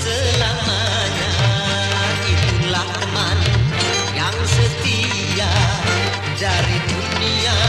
selamanya. Itulah teman yang setia dari dunia.